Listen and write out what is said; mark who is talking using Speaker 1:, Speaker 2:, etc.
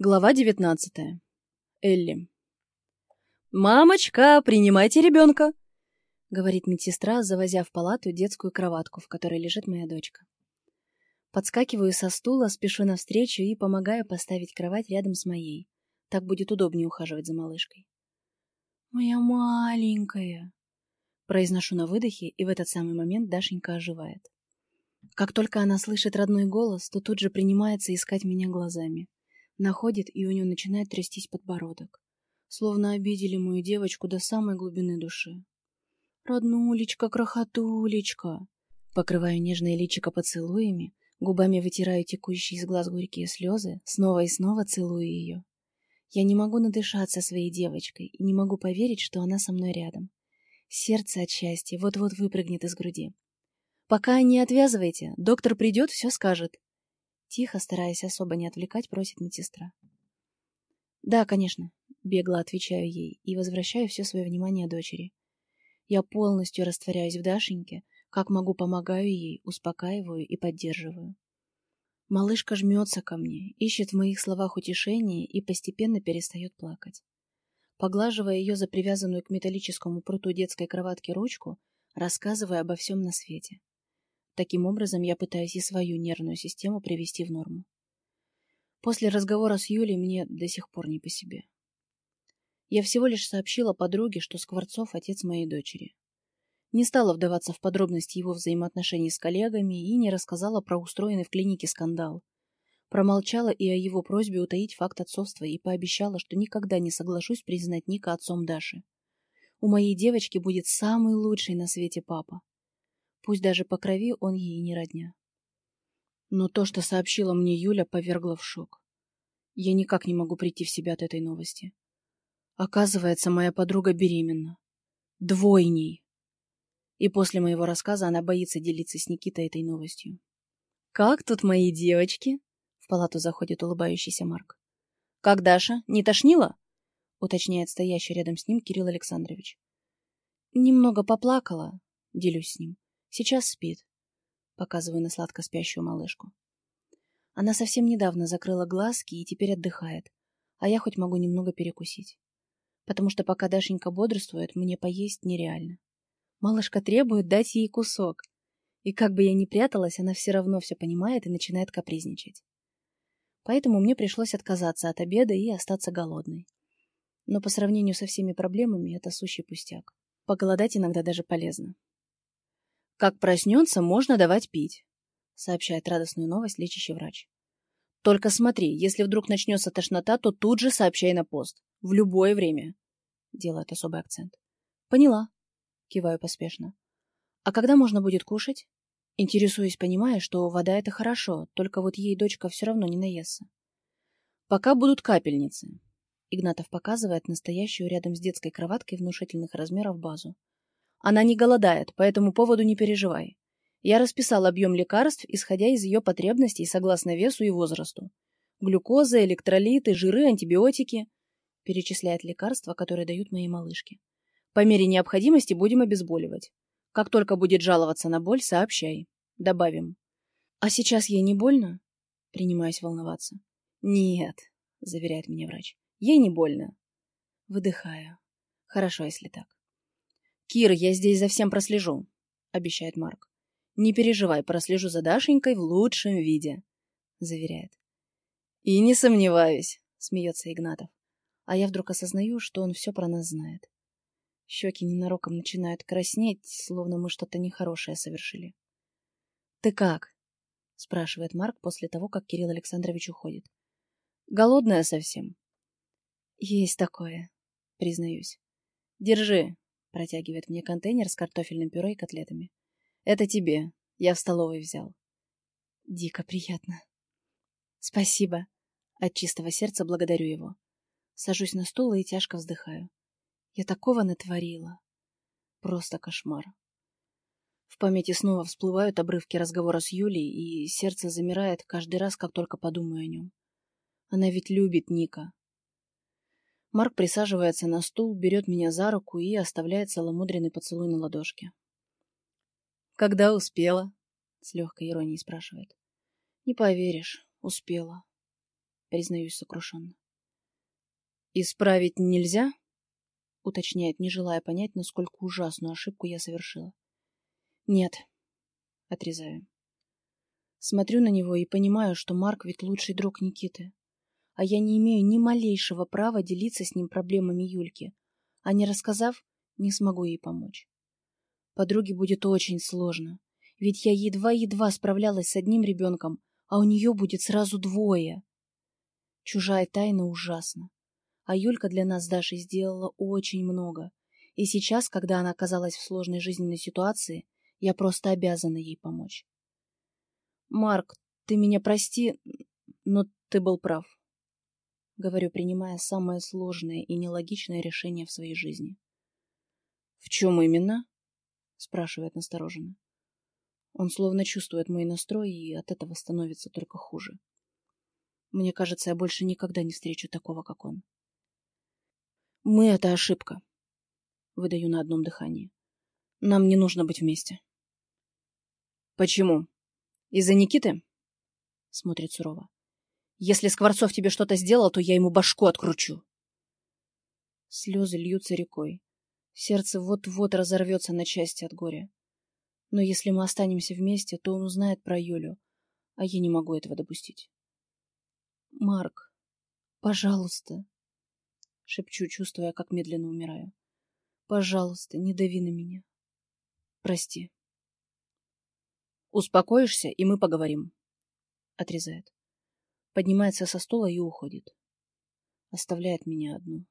Speaker 1: Глава девятнадцатая. Элли. «Мамочка, принимайте ребенка!» — говорит медсестра, завозя в палату детскую кроватку, в которой лежит моя дочка. Подскакиваю со стула, спешу навстречу и помогаю поставить кровать рядом с моей. Так будет удобнее ухаживать за малышкой. «Моя маленькая!» Произношу на выдохе, и в этот самый момент Дашенька оживает. Как только она слышит родной голос, то тут же принимается искать меня глазами. Находит, и у нее начинает трястись подбородок. Словно обидели мою девочку до самой глубины души. «Роднулечка, крохотулечка!» Покрываю нежное личико поцелуями, губами вытираю текущие из глаз горькие слезы, снова и снова целую ее. Я не могу надышаться своей девочкой и не могу поверить, что она со мной рядом. Сердце от счастья вот-вот выпрыгнет из груди. «Пока не отвязывайте, доктор придет, все скажет», Тихо, стараясь особо не отвлекать, просит медсестра. «Да, конечно», — бегло отвечаю ей и возвращаю все свое внимание дочери. Я полностью растворяюсь в Дашеньке, как могу помогаю ей, успокаиваю и поддерживаю. Малышка жмется ко мне, ищет в моих словах утешение и постепенно перестает плакать. Поглаживая ее за привязанную к металлическому пруту детской кроватки ручку, рассказывая обо всем на свете. Таким образом, я пытаюсь и свою нервную систему привести в норму. После разговора с Юлей мне до сих пор не по себе. Я всего лишь сообщила подруге, что Скворцов — отец моей дочери. Не стала вдаваться в подробности его взаимоотношений с коллегами и не рассказала про устроенный в клинике скандал. Промолчала и о его просьбе утаить факт отцовства и пообещала, что никогда не соглашусь признать Ника отцом Даши. У моей девочки будет самый лучший на свете папа. Пусть даже по крови он ей не родня. Но то, что сообщила мне Юля, повергло в шок. Я никак не могу прийти в себя от этой новости. Оказывается, моя подруга беременна. Двойней. И после моего рассказа она боится делиться с Никитой этой новостью. «Как тут мои девочки?» В палату заходит улыбающийся Марк. «Как Даша? Не тошнила?» Уточняет стоящий рядом с ним Кирилл Александрович. «Немного поплакала», — делюсь с ним. Сейчас спит. Показываю на сладко спящую малышку. Она совсем недавно закрыла глазки и теперь отдыхает, а я хоть могу немного перекусить. Потому что пока Дашенька бодрствует, мне поесть нереально. Малышка требует дать ей кусок. И как бы я ни пряталась, она все равно все понимает и начинает капризничать. Поэтому мне пришлось отказаться от обеда и остаться голодной. Но по сравнению со всеми проблемами это сущий пустяк. Поголодать иногда даже полезно. Как проснется, можно давать пить, сообщает радостную новость лечащий врач. Только смотри, если вдруг начнется тошнота, то тут же сообщай на пост. В любое время. Делает особый акцент. Поняла. Киваю поспешно. А когда можно будет кушать? Интересуюсь, понимая, что вода это хорошо, только вот ей дочка все равно не наестся. Пока будут капельницы. Игнатов показывает настоящую рядом с детской кроваткой внушительных размеров базу. Она не голодает, по этому поводу не переживай. Я расписал объем лекарств, исходя из ее потребностей согласно весу и возрасту. Глюкоза, электролиты, жиры, антибиотики. Перечисляет лекарства, которые дают моей малышке. По мере необходимости будем обезболивать. Как только будет жаловаться на боль, сообщай. Добавим. А сейчас ей не больно? Принимаюсь волноваться. Нет, заверяет меня врач. Ей не больно. Выдыхаю. Хорошо, если так. «Кир, я здесь за всем прослежу», — обещает Марк. «Не переживай, прослежу за Дашенькой в лучшем виде», — заверяет. «И не сомневаюсь», — смеется Игнатов. А я вдруг осознаю, что он все про нас знает. Щеки ненароком начинают краснеть, словно мы что-то нехорошее совершили. «Ты как?» — спрашивает Марк после того, как Кирилл Александрович уходит. «Голодная совсем?» «Есть такое», — признаюсь. «Держи, Протягивает мне контейнер с картофельным пюре и котлетами. Это тебе. Я в столовой взял. Дико приятно. Спасибо. От чистого сердца благодарю его. Сажусь на стул и тяжко вздыхаю. Я такого натворила. Просто кошмар. В памяти снова всплывают обрывки разговора с Юлей, и сердце замирает каждый раз, как только подумаю о нем. Она ведь любит Ника. Марк присаживается на стул, берет меня за руку и оставляет целомудренный поцелуй на ладошке. «Когда успела?» — с легкой иронией спрашивает. «Не поверишь, успела». признаюсь сокрушенно. «Исправить нельзя?» — уточняет, не желая понять, насколько ужасную ошибку я совершила. «Нет», — отрезаю. Смотрю на него и понимаю, что Марк ведь лучший друг Никиты. А я не имею ни малейшего права делиться с ним проблемами Юльки, а не рассказав, не смогу ей помочь. Подруге будет очень сложно, ведь я едва-едва справлялась с одним ребенком, а у нее будет сразу двое. Чужая тайна ужасна. А Юлька для нас с Дашей сделала очень много. И сейчас, когда она оказалась в сложной жизненной ситуации, я просто обязана ей помочь. «Марк, ты меня прости, но ты был прав», — говорю, принимая самое сложное и нелогичное решение в своей жизни. «В чем именно?» — спрашивает настороженно. Он словно чувствует мой настрой, и от этого становится только хуже. Мне кажется, я больше никогда не встречу такого, как он. Мы — это ошибка. Выдаю на одном дыхании. Нам не нужно быть вместе. Почему? Из-за Никиты? Смотрит сурово. Если Скворцов тебе что-то сделал, то я ему башку откручу. Слезы льются рекой. Сердце вот-вот разорвется на части от горя. Но если мы останемся вместе, то он узнает про Юлю, а я не могу этого допустить. «Марк, пожалуйста!» — шепчу, чувствуя, как медленно умираю. «Пожалуйста, не дави на меня. Прости». «Успокоишься, и мы поговорим», — отрезает. Поднимается со стола и уходит. Оставляет меня одну.